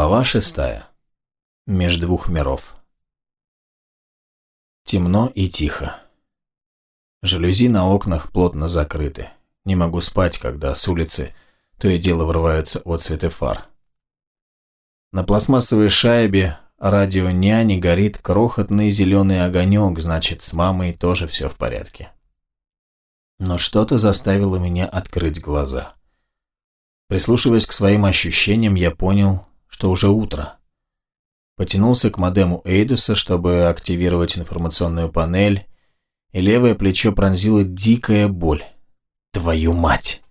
Глава шестая. Меж двух миров. Темно и тихо. Жалюзи на окнах плотно закрыты. Не могу спать, когда с улицы то и дело врываются отцветы фар. На пластмассовой шайбе радио няни горит крохотный зеленый огонек, значит, с мамой тоже все в порядке. Но что-то заставило меня открыть глаза. Прислушиваясь к своим ощущениям, я понял, что уже утро. Потянулся к модему Эйдуса, чтобы активировать информационную панель, и левое плечо пронзила дикая боль. Твою мать!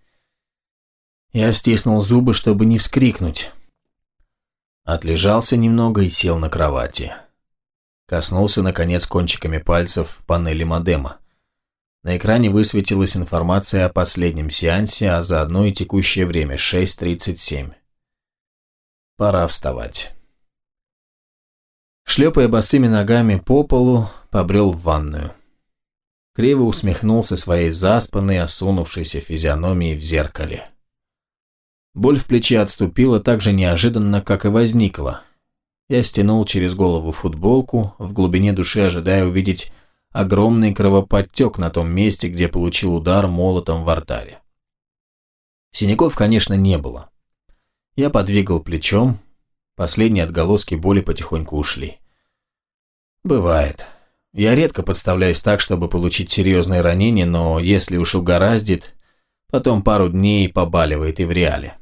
Я стиснул зубы, чтобы не вскрикнуть. Отлежался немного и сел на кровати. Коснулся, наконец, кончиками пальцев панели модема. На экране высветилась информация о последнем сеансе, а заодно и текущее время – 6.37. Пора вставать. Шлепая босыми ногами по полу, побрел в ванную. Криво усмехнулся своей заспанной, осунувшейся физиономией в зеркале. Боль в плече отступила так же неожиданно, как и возникла. Я стянул через голову футболку, в глубине души ожидая увидеть огромный кровоподтек на том месте, где получил удар молотом в артаре. Синяков, конечно, не было. Я подвигал плечом, последние отголоски боли потихоньку ушли. Бывает. Я редко подставляюсь так, чтобы получить серьезное ранение, но если уж угораздит, потом пару дней побаливает и в реале.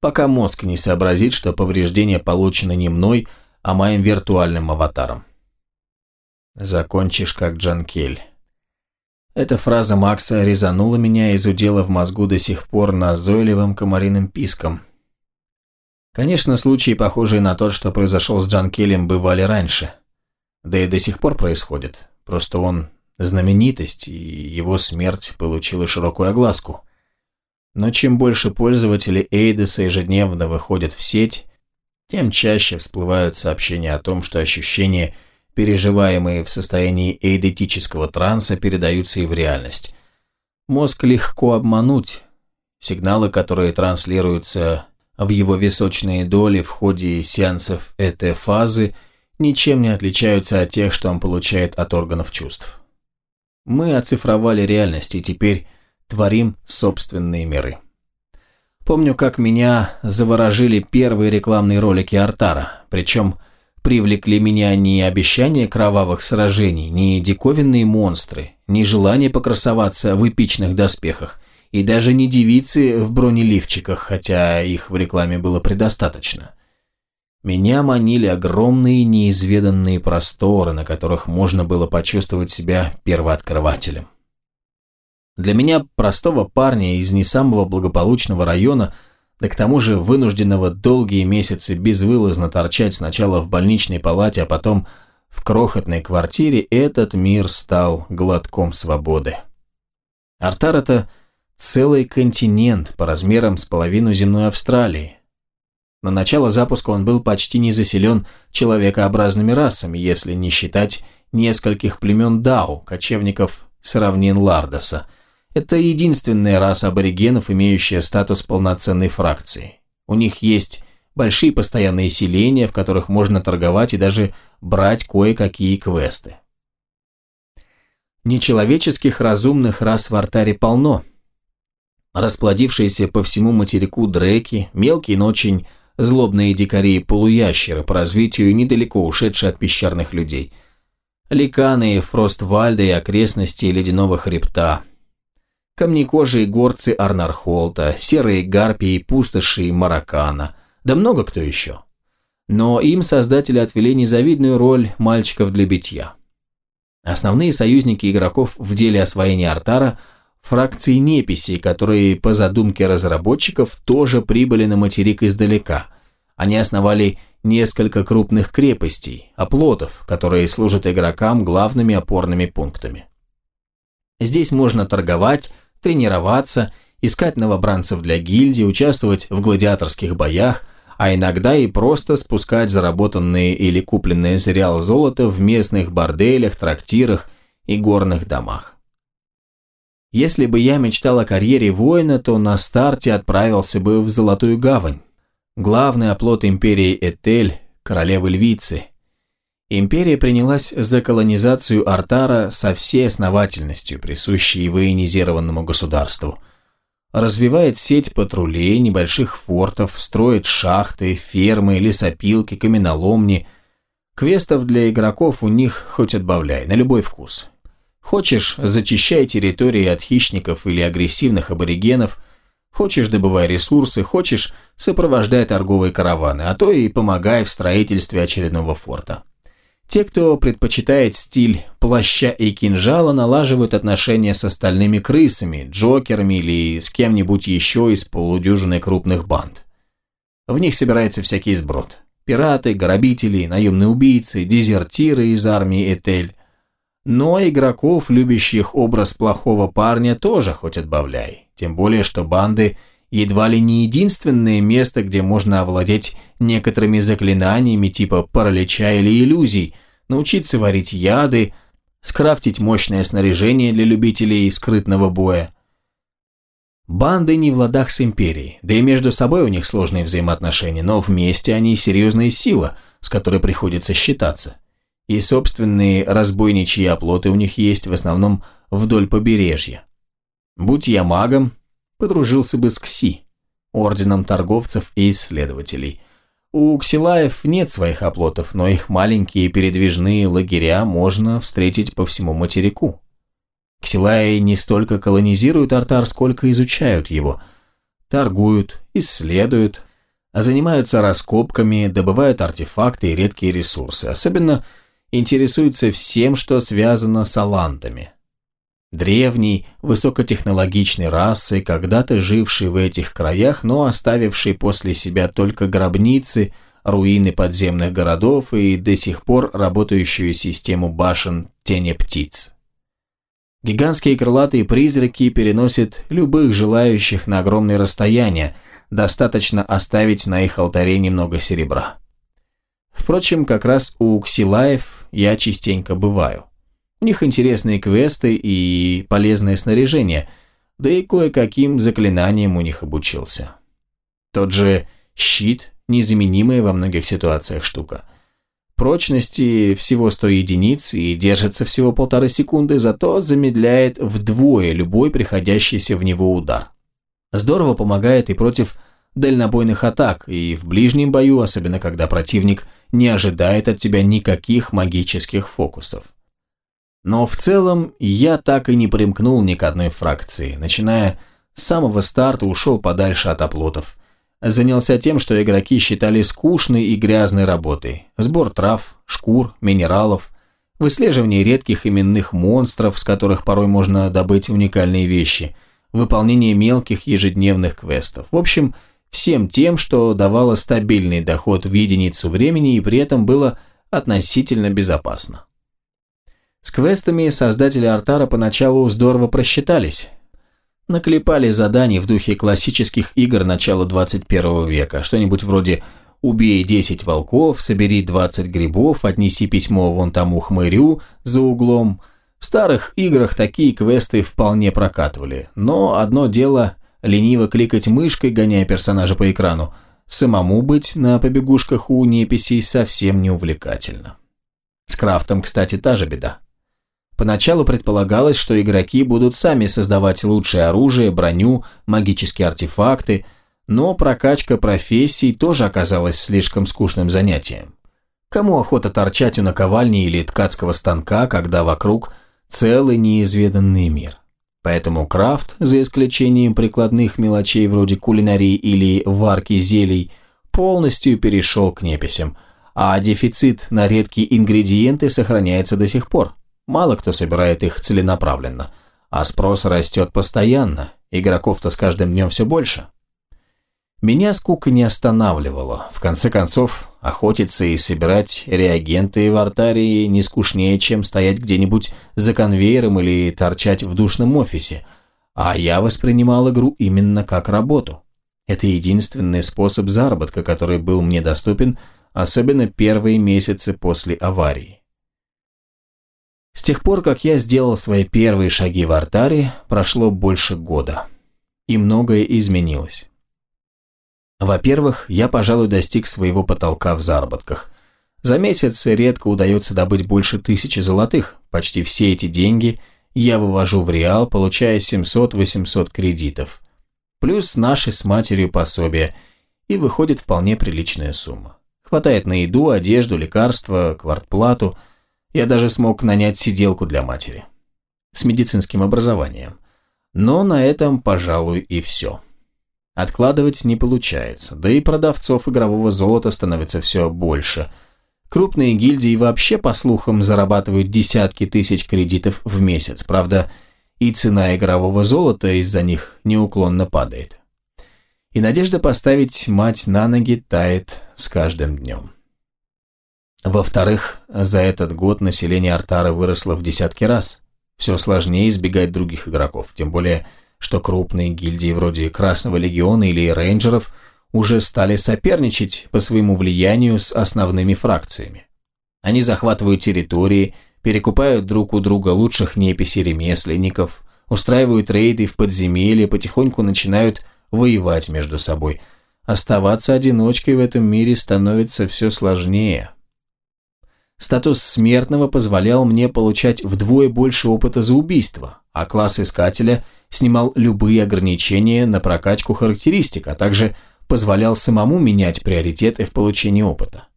Пока мозг не сообразит, что повреждение получено не мной, а моим виртуальным аватаром. «Закончишь как Джанкель». Эта фраза Макса резанула меня и зудела в мозгу до сих пор назойливым комариным писком – Конечно, случаи, похожие на тот, что произошел с Джан Келлем, бывали раньше. Да и до сих пор происходит. Просто он знаменитость, и его смерть получила широкую огласку. Но чем больше пользователей Эйдеса ежедневно выходят в сеть, тем чаще всплывают сообщения о том, что ощущения, переживаемые в состоянии эйдетического транса, передаются и в реальность. Мозг легко обмануть. Сигналы, которые транслируются в его височные доли в ходе сеансов этой фазы ничем не отличаются от тех, что он получает от органов чувств. Мы оцифровали реальность и теперь творим собственные миры. Помню, как меня заворожили первые рекламные ролики Артара, причем привлекли меня не обещания кровавых сражений, не диковинные монстры, не желание покрасоваться в эпичных доспехах, и даже не девицы в бронеливчиках, хотя их в рекламе было предостаточно. Меня манили огромные неизведанные просторы, на которых можно было почувствовать себя первооткрывателем. Для меня, простого парня из не самого благополучного района, да к тому же вынужденного долгие месяцы безвылазно торчать сначала в больничной палате, а потом в крохотной квартире, этот мир стал глотком свободы. Артар – это Целый континент по размерам с половину земной Австралии. На начало запуска он был почти не заселен человекообразными расами, если не считать нескольких племен Дау, кочевников с равнин Лардоса. Это единственная раса аборигенов, имеющая статус полноценной фракции. У них есть большие постоянные селения, в которых можно торговать и даже брать кое-какие квесты. Нечеловеческих разумных рас в Артаре полно – Расплодившиеся по всему материку дреки, мелкие, но очень злобные дикари-полуящеры по развитию недалеко ушедшие от пещерных людей. Ликаны, Фроствальда и окрестности ледяного хребта. Камнекожие горцы Арнархолта, серые гарпии, пустоши Маракана. Да много кто еще. Но им создатели отвели незавидную роль мальчиков для битья. Основные союзники игроков в деле освоения Артара – фракции неписи, которые, по задумке разработчиков, тоже прибыли на материк издалека. Они основали несколько крупных крепостей, оплотов, которые служат игрокам главными опорными пунктами. Здесь можно торговать, тренироваться, искать новобранцев для гильдии, участвовать в гладиаторских боях, а иногда и просто спускать заработанные или купленные зря золото в местных борделях, трактирах и горных домах. Если бы я мечтал о карьере воина, то на старте отправился бы в Золотую Гавань. Главный оплот империи Этель, королевы львицы. Империя принялась за колонизацию Артара со всей основательностью, присущей военизированному государству. Развивает сеть патрулей, небольших фортов, строит шахты, фермы, лесопилки, каменоломни. Квестов для игроков у них хоть отбавляй, на любой вкус. Хочешь, зачищай территории от хищников или агрессивных аборигенов, хочешь, добывай ресурсы, хочешь, сопровождай торговые караваны, а то и помогай в строительстве очередного форта. Те, кто предпочитает стиль плаща и кинжала, налаживают отношения с остальными крысами, джокерами или с кем-нибудь еще из полудюжины крупных банд. В них собирается всякий сброд. Пираты, грабители, наемные убийцы, дезертиры из армии Этель, но игроков, любящих образ плохого парня, тоже хоть отбавляй. Тем более, что банды едва ли не единственное место, где можно овладеть некоторыми заклинаниями типа паралича или иллюзий, научиться варить яды, скрафтить мощное снаряжение для любителей скрытного боя. Банды не в ладах с империей, да и между собой у них сложные взаимоотношения, но вместе они серьезная сила, с которой приходится считаться. И собственные разбойничьи оплоты у них есть в основном вдоль побережья. Будь я магом, подружился бы с КСИ, орденом торговцев и исследователей. У ксилаев нет своих оплотов, но их маленькие передвижные лагеря можно встретить по всему материку. Ксилаи не столько колонизируют Артар, сколько изучают его. Торгуют, исследуют, а занимаются раскопками, добывают артефакты и редкие ресурсы, особенно – интересуется всем, что связано с алантами. Древней, высокотехнологичной расой, когда-то жившей в этих краях, но оставившей после себя только гробницы, руины подземных городов и до сих пор работающую систему башен тени птиц. Гигантские крылатые призраки переносят любых желающих на огромные расстояния, достаточно оставить на их алтаре немного серебра. Впрочем, как раз у ксилаев я частенько бываю. У них интересные квесты и полезное снаряжение, да и кое-каким заклинаниям у них обучился. Тот же щит – незаменимая во многих ситуациях штука. Прочности всего 100 единиц и держится всего полторы секунды, зато замедляет вдвое любой приходящийся в него удар. Здорово помогает и против дальнобойных атак, и в ближнем бою, особенно когда противник не ожидает от тебя никаких магических фокусов. Но в целом я так и не примкнул ни к одной фракции, начиная с самого старта ушел подальше от оплотов. Занялся тем, что игроки считали скучной и грязной работой. Сбор трав, шкур, минералов, выслеживание редких именных монстров, с которых порой можно добыть уникальные вещи, выполнение мелких ежедневных квестов. В общем, всем тем, что давало стабильный доход в единицу времени и при этом было относительно безопасно. С квестами создатели Артара поначалу здорово просчитались. Наклепали заданий в духе классических игр начала 21 века, что-нибудь вроде «Убей 10 волков, собери 20 грибов, отнеси письмо вон тому хмырю за углом». В старых играх такие квесты вполне прокатывали, но одно дело лениво кликать мышкой, гоняя персонажа по экрану. Самому быть на побегушках у неписей совсем не увлекательно. С крафтом, кстати, та же беда. Поначалу предполагалось, что игроки будут сами создавать лучшее оружие, броню, магические артефакты, но прокачка профессий тоже оказалась слишком скучным занятием. Кому охота торчать у наковальни или ткацкого станка, когда вокруг целый неизведанный мир? Поэтому крафт, за исключением прикладных мелочей вроде кулинарии или варки зелий, полностью перешел к неписям, а дефицит на редкие ингредиенты сохраняется до сих пор. Мало кто собирает их целенаправленно, а спрос растет постоянно, игроков-то с каждым днем все больше. Меня скука не останавливала. В конце концов, охотиться и собирать реагенты в артарии не скучнее, чем стоять где-нибудь за конвейером или торчать в душном офисе. А я воспринимал игру именно как работу. Это единственный способ заработка, который был мне доступен, особенно первые месяцы после аварии. С тех пор, как я сделал свои первые шаги в артаре, прошло больше года. И многое изменилось. Во-первых, я, пожалуй, достиг своего потолка в заработках. За месяц редко удается добыть больше тысячи золотых. Почти все эти деньги я вывожу в реал, получая 700-800 кредитов. Плюс наши с матерью пособия. И выходит вполне приличная сумма. Хватает на еду, одежду, лекарства, квартплату. Я даже смог нанять сиделку для матери. С медицинским образованием. Но на этом, пожалуй, и все. Откладывать не получается, да и продавцов игрового золота становится все больше. Крупные гильдии вообще, по слухам, зарабатывают десятки тысяч кредитов в месяц, правда, и цена игрового золота из-за них неуклонно падает. И надежда поставить мать на ноги тает с каждым днем. Во-вторых, за этот год население Артара выросло в десятки раз. Все сложнее избегать других игроков, тем более – что крупные гильдии вроде Красного Легиона или Рейнджеров уже стали соперничать по своему влиянию с основными фракциями. Они захватывают территории, перекупают друг у друга лучших неписей ремесленников, устраивают рейды в подземелье, потихоньку начинают воевать между собой. Оставаться одиночкой в этом мире становится все сложнее. Статус смертного позволял мне получать вдвое больше опыта за убийство, а класс искателя снимал любые ограничения на прокачку характеристик, а также позволял самому менять приоритеты в получении опыта.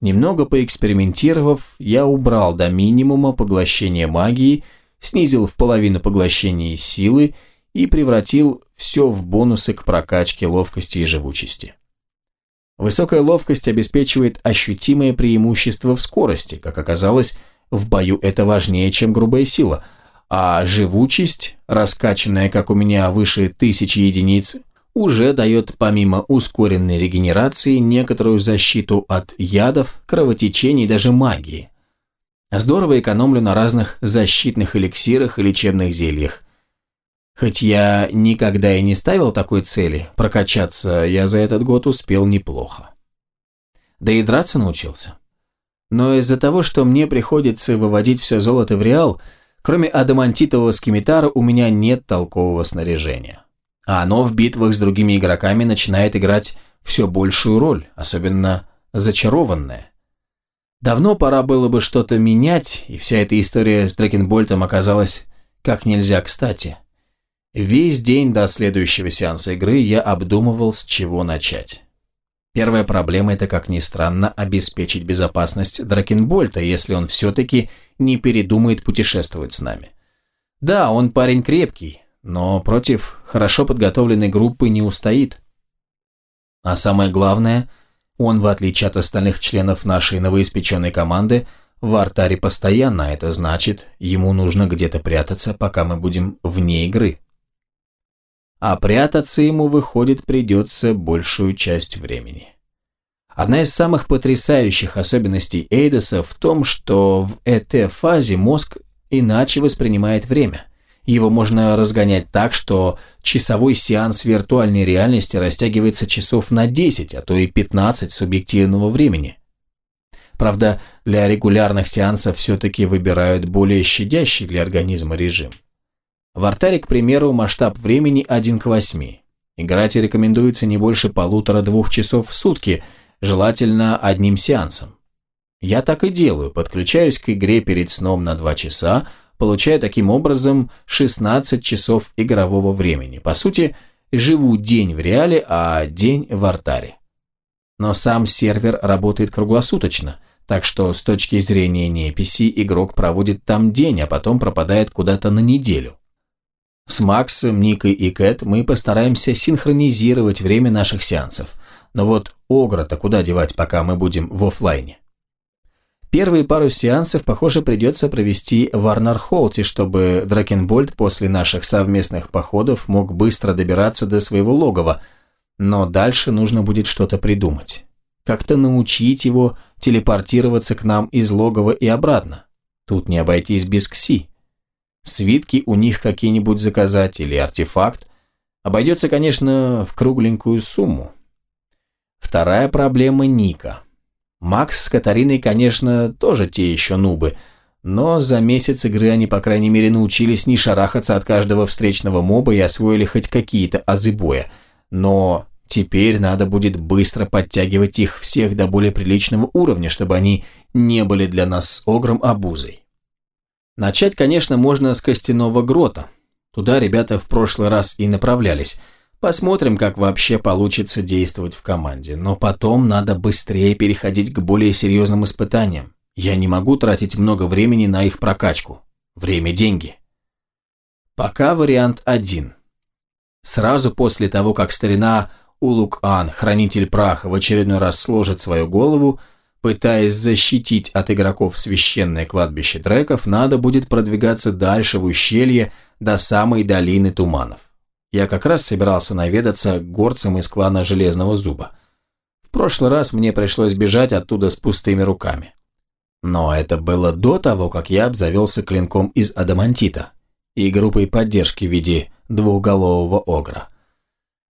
Немного поэкспериментировав, я убрал до минимума поглощение магии, снизил в половину поглощение силы и превратил все в бонусы к прокачке ловкости и живучести. Высокая ловкость обеспечивает ощутимое преимущество в скорости, как оказалось, в бою это важнее, чем грубая сила – а живучесть, раскачанная, как у меня, выше тысячи единиц, уже дает помимо ускоренной регенерации некоторую защиту от ядов, кровотечений и даже магии. Здорово экономлю на разных защитных эликсирах и лечебных зельях. Хоть я никогда и не ставил такой цели, прокачаться я за этот год успел неплохо. Да и драться научился. Но из-за того, что мне приходится выводить все золото в реал – Кроме адамантитового скимитара у меня нет толкового снаряжения. А оно в битвах с другими игроками начинает играть все большую роль, особенно зачарованное. Давно пора было бы что-то менять, и вся эта история с Дракенбольтом оказалась как нельзя кстати. Весь день до следующего сеанса игры я обдумывал, с чего начать. Первая проблема – это, как ни странно, обеспечить безопасность Дракенбольта, если он все-таки не передумает путешествовать с нами. Да, он парень крепкий, но против хорошо подготовленной группы не устоит. А самое главное, он, в отличие от остальных членов нашей новоиспеченной команды, в артаре постоянно, а это значит, ему нужно где-то прятаться, пока мы будем вне игры. А прятаться ему, выходит, придется большую часть времени. Одна из самых потрясающих особенностей Эйдоса в том, что в ЭТ-фазе мозг иначе воспринимает время. Его можно разгонять так, что часовой сеанс виртуальной реальности растягивается часов на 10, а то и 15 субъективного времени. Правда, для регулярных сеансов все-таки выбирают более щадящий для организма режим. В артаре, к примеру, масштаб времени 1 к 8. Играть рекомендуется не больше полутора-двух часов в сутки – желательно одним сеансом. Я так и делаю, подключаюсь к игре перед сном на 2 часа, получая таким образом 16 часов игрового времени. По сути, живу день в реале, а день в артаре. Но сам сервер работает круглосуточно, так что с точки зрения неписи игрок проводит там день, а потом пропадает куда-то на неделю. С Максом, Никой и Кэт мы постараемся синхронизировать время наших сеансов – но вот Огра-то куда девать, пока мы будем в офлайне? Первые пару сеансов, похоже, придется провести в Арнархолте, чтобы Дракенбольд после наших совместных походов мог быстро добираться до своего логова, но дальше нужно будет что-то придумать. Как-то научить его телепортироваться к нам из логова и обратно. Тут не обойтись без КСИ. Свитки у них какие-нибудь заказать или артефакт. Обойдется, конечно, в кругленькую сумму. Вторая проблема – Ника. Макс с Катариной, конечно, тоже те еще нубы, но за месяц игры они, по крайней мере, научились не шарахаться от каждого встречного моба и освоили хоть какие-то азы боя. Но Теперь надо будет быстро подтягивать их всех до более приличного уровня, чтобы они не были для нас с Огром обузой. Начать, конечно, можно с костяного грота. Туда ребята в прошлый раз и направлялись. Посмотрим, как вообще получится действовать в команде. Но потом надо быстрее переходить к более серьезным испытаниям. Я не могу тратить много времени на их прокачку. Время – деньги. Пока вариант один. Сразу после того, как старина Улук-Ан, хранитель праха, в очередной раз сложит свою голову, пытаясь защитить от игроков священное кладбище Дреков, надо будет продвигаться дальше в ущелье до самой долины туманов. Я как раз собирался наведаться к горцам из клана Железного Зуба. В прошлый раз мне пришлось бежать оттуда с пустыми руками. Но это было до того, как я обзавелся клинком из адамантита и группой поддержки в виде двухголового огра –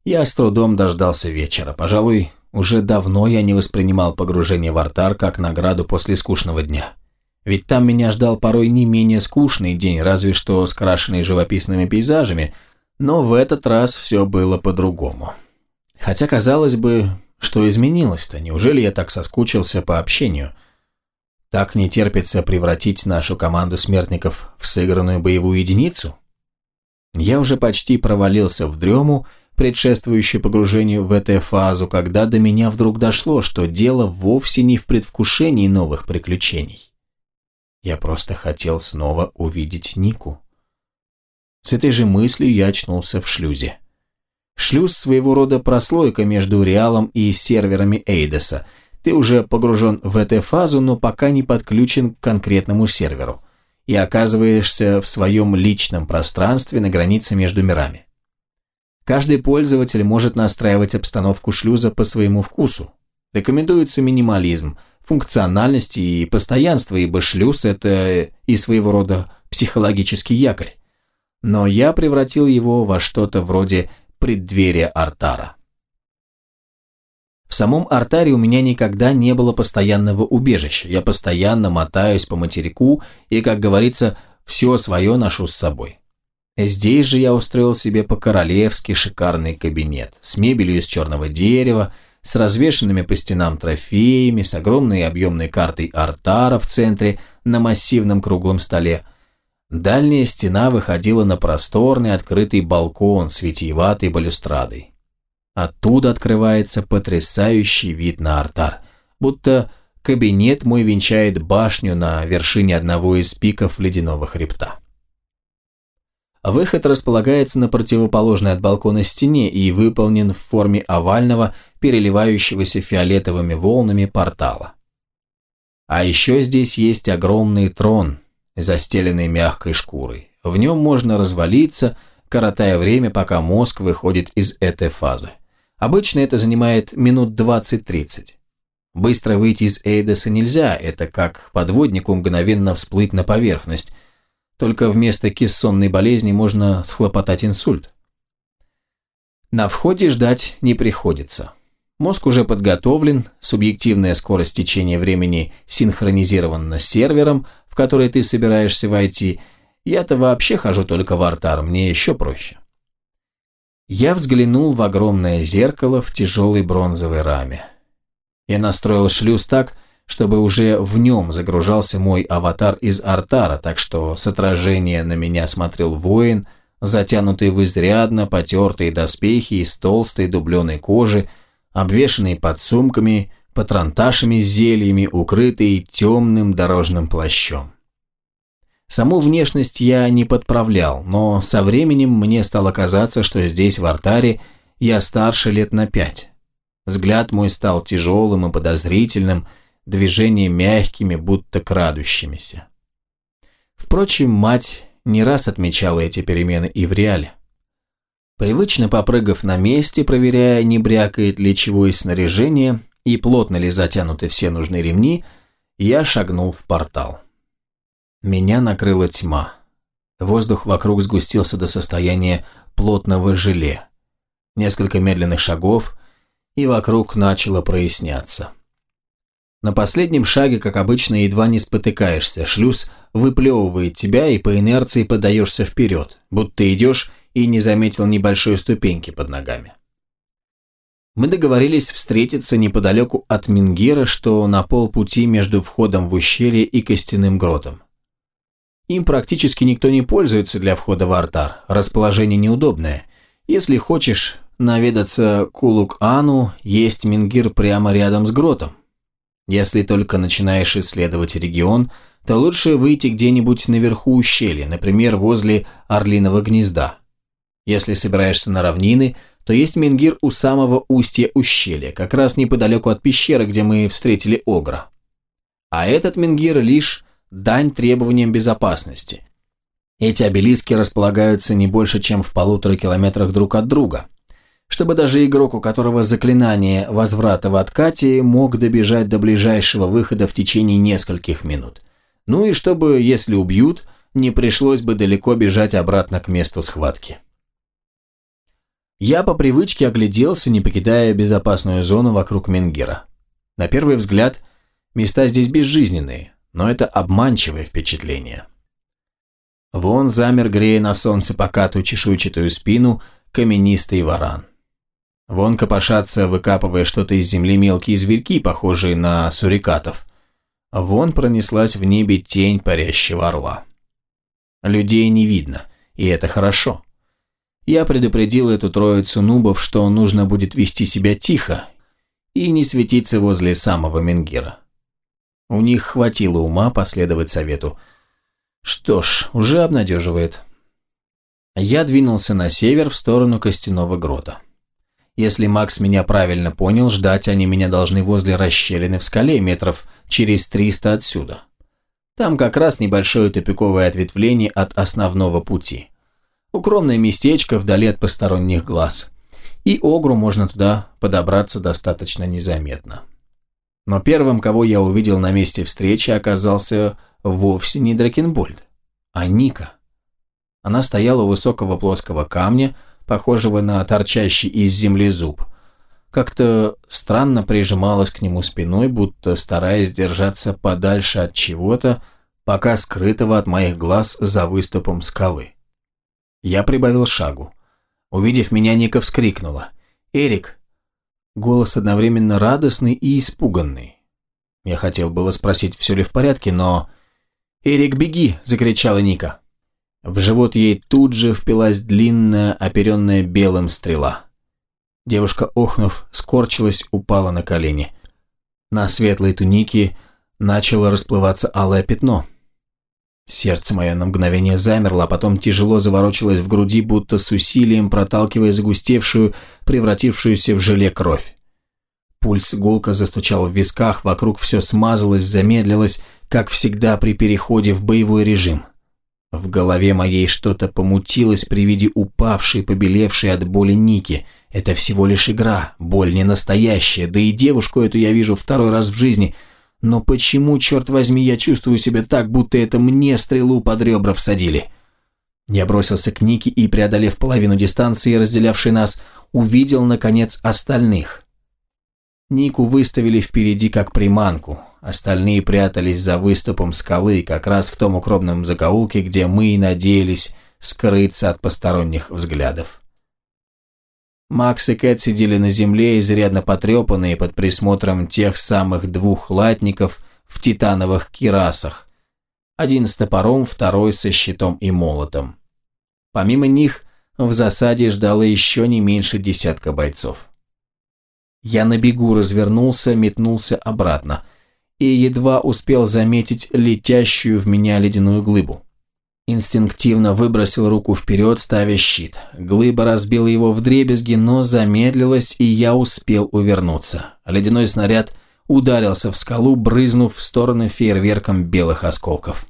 я с трудом дождался вечера. Пожалуй, уже давно я не воспринимал погружение в артар как награду после скучного дня. Ведь там меня ждал порой не менее скучный день, разве что скрашенный живописными пейзажами, но в этот раз все было по-другому. Хотя, казалось бы, что изменилось-то? Неужели я так соскучился по общению? Так не терпится превратить нашу команду смертников в сыгранную боевую единицу? Я уже почти провалился в дрему, предшествующей погружению в эту фазу, когда до меня вдруг дошло, что дело вовсе не в предвкушении новых приключений. Я просто хотел снова увидеть Нику. С этой же мыслью я очнулся в шлюзе. Шлюз своего рода прослойка между Реалом и серверами Эйдеса. Ты уже погружен в эту фазу, но пока не подключен к конкретному серверу и оказываешься в своем личном пространстве на границе между мирами. Каждый пользователь может настраивать обстановку шлюза по своему вкусу. Рекомендуется минимализм, функциональность и постоянство, ибо шлюз – это и своего рода психологический якорь. Но я превратил его во что-то вроде преддверия артара. В самом артаре у меня никогда не было постоянного убежища. Я постоянно мотаюсь по материку и, как говорится, все свое ношу с собой. Здесь же я устроил себе по-королевски шикарный кабинет с мебелью из черного дерева, с развешенными по стенам трофеями, с огромной объемной картой артара в центре на массивном круглом столе. Дальняя стена выходила на просторный открытый балкон с витиеватой балюстрадой. Оттуда открывается потрясающий вид на артар, будто кабинет мой венчает башню на вершине одного из пиков ледяного хребта. Выход располагается на противоположной от балкона стене и выполнен в форме овального, переливающегося фиолетовыми волнами портала. А еще здесь есть огромный трон, застеленный мягкой шкурой. В нем можно развалиться, коротая время, пока мозг выходит из этой фазы. Обычно это занимает минут 20-30. Быстро выйти из Эйдеса нельзя, это как подводнику мгновенно всплыть на поверхность – только вместо кессонной болезни можно схлопотать инсульт. На входе ждать не приходится. Мозг уже подготовлен, субъективная скорость течения времени синхронизирована с сервером, в который ты собираешься войти. Я-то вообще хожу только в артар, мне еще проще. Я взглянул в огромное зеркало в тяжелой бронзовой раме. Я настроил шлюз так, чтобы уже в нем загружался мой аватар из Артара, так что с отражения на меня смотрел воин, затянутый в изрядно потертые доспехи из толстой дубленой кожи, обвешанный подсумками, патронташами с зельями, укрытый темным дорожным плащом. Саму внешность я не подправлял, но со временем мне стало казаться, что здесь, в артаре, я старше лет на пять. Взгляд мой стал тяжелым и подозрительным, движения мягкими, будто крадущимися. Впрочем, мать не раз отмечала эти перемены и в реале. Привычно попрыгав на месте, проверяя, не брякает ли чего из снаряжения и плотно ли затянуты все нужные ремни, я шагнул в портал. Меня накрыла тьма. Воздух вокруг сгустился до состояния плотного желе. Несколько медленных шагов, и вокруг начало проясняться. На последнем шаге, как обычно, едва не спотыкаешься, шлюз выплевывает тебя и по инерции подаешься вперед, будто идешь и не заметил небольшой ступеньки под ногами. Мы договорились встретиться неподалеку от Мингира, что на полпути между входом в ущелье и костяным гротом. Им практически никто не пользуется для входа в артар, расположение неудобное. Если хочешь наведаться к Улук-Ану, есть Мингир прямо рядом с гротом. Если только начинаешь исследовать регион, то лучше выйти где-нибудь наверху ущелья, например, возле Орлиного гнезда. Если собираешься на равнины, то есть Мингир у самого устья ущелья, как раз неподалеку от пещеры, где мы встретили Огра. А этот Мингир лишь дань требованиям безопасности. Эти обелиски располагаются не больше, чем в полутора километрах друг от друга. Чтобы даже игрок, у которого заклинание возврата в откате, мог добежать до ближайшего выхода в течение нескольких минут. Ну и чтобы, если убьют, не пришлось бы далеко бежать обратно к месту схватки. Я по привычке огляделся, не покидая безопасную зону вокруг Менгера. На первый взгляд, места здесь безжизненные, но это обманчивое впечатление. Вон замер, грея на солнце покатую чешуйчатую спину, каменистый варан. Вон копошатся, выкапывая что-то из земли мелкие зверьки, похожие на сурикатов. Вон пронеслась в небе тень парящего орла. Людей не видно, и это хорошо. Я предупредил эту троицу нубов, что нужно будет вести себя тихо и не светиться возле самого Менгира. У них хватило ума последовать совету. Что ж, уже обнадеживает. Я двинулся на север в сторону костяного грота. Если Макс меня правильно понял, ждать они меня должны возле расщелины в скале метров через 300 отсюда. Там как раз небольшое тупиковое ответвление от основного пути. Укромное местечко вдали от посторонних глаз. И Огру можно туда подобраться достаточно незаметно. Но первым, кого я увидел на месте встречи, оказался вовсе не Дракенбольд, а Ника. Она стояла у высокого плоского камня, похожего на торчащий из земли зуб. Как-то странно прижималась к нему спиной, будто стараясь держаться подальше от чего-то, пока скрытого от моих глаз за выступом скалы. Я прибавил шагу. Увидев меня, Ника вскрикнула. «Эрик, Голос одновременно радостный и испуганный. Я хотел было спросить, все ли в порядке, но... «Эрик, беги!» – закричала Ника. В живот ей тут же впилась длинная, оперенная белым стрела. Девушка, охнув, скорчилась, упала на колени. На светлой тунике начало расплываться алое пятно. Сердце мое на мгновение замерло, а потом тяжело заворочилось в груди, будто с усилием проталкивая загустевшую, превратившуюся в желе кровь. Пульс гулко застучал в висках, вокруг все смазалось, замедлилось, как всегда при переходе в боевой режим. В голове моей что-то помутилось при виде упавшей, побелевшей от боли Ники. Это всего лишь игра, боль не настоящая, да и девушку эту я вижу второй раз в жизни – но почему, черт возьми, я чувствую себя так, будто это мне стрелу под ребра всадили? Я бросился к Нике и, преодолев половину дистанции, разделявшей нас, увидел, наконец, остальных. Нику выставили впереди как приманку, остальные прятались за выступом скалы, как раз в том укромном закоулке, где мы и надеялись скрыться от посторонних взглядов. Макс и Кэт сидели на земле, изрядно потрепанные под присмотром тех самых двух латников в титановых кирасах. Один с топором, второй со щитом и молотом. Помимо них, в засаде ждало еще не меньше десятка бойцов. Я на бегу развернулся, метнулся обратно и едва успел заметить летящую в меня ледяную глыбу. Инстинктивно выбросил руку вперед, ставя щит. Глыба разбила его в дребезги, но замедлилась, и я успел увернуться. Ледяной снаряд ударился в скалу, брызнув в стороны фейерверком белых осколков.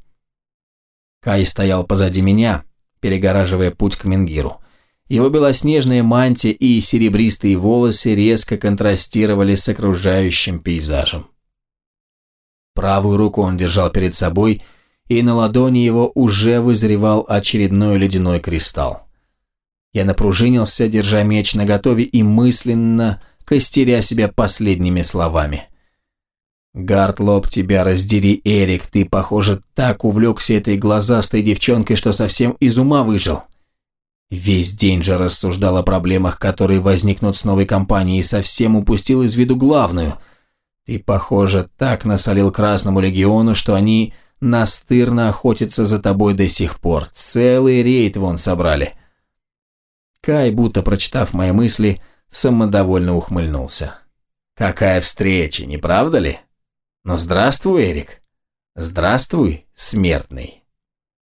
Кай стоял позади меня, перегораживая путь к Менгиру. Его белоснежная мантия и серебристые волосы резко контрастировали с окружающим пейзажем. Правую руку он держал перед собой – и на ладони его уже вызревал очередной ледяной кристалл. Я напружинился, держа меч наготове и мысленно костеря себя последними словами. «Гартлоп, тебя раздери, Эрик, ты, похоже, так увлекся этой глазастой девчонкой, что совсем из ума выжил. Весь день же рассуждал о проблемах, которые возникнут с новой компанией, и совсем упустил из виду главную. Ты, похоже, так насолил Красному Легиону, что они настырно охотятся за тобой до сих пор. Целый рейд вон собрали. Кай, будто прочитав мои мысли, самодовольно ухмыльнулся. Какая встреча, не правда ли? Ну, здравствуй, Эрик. Здравствуй, смертный.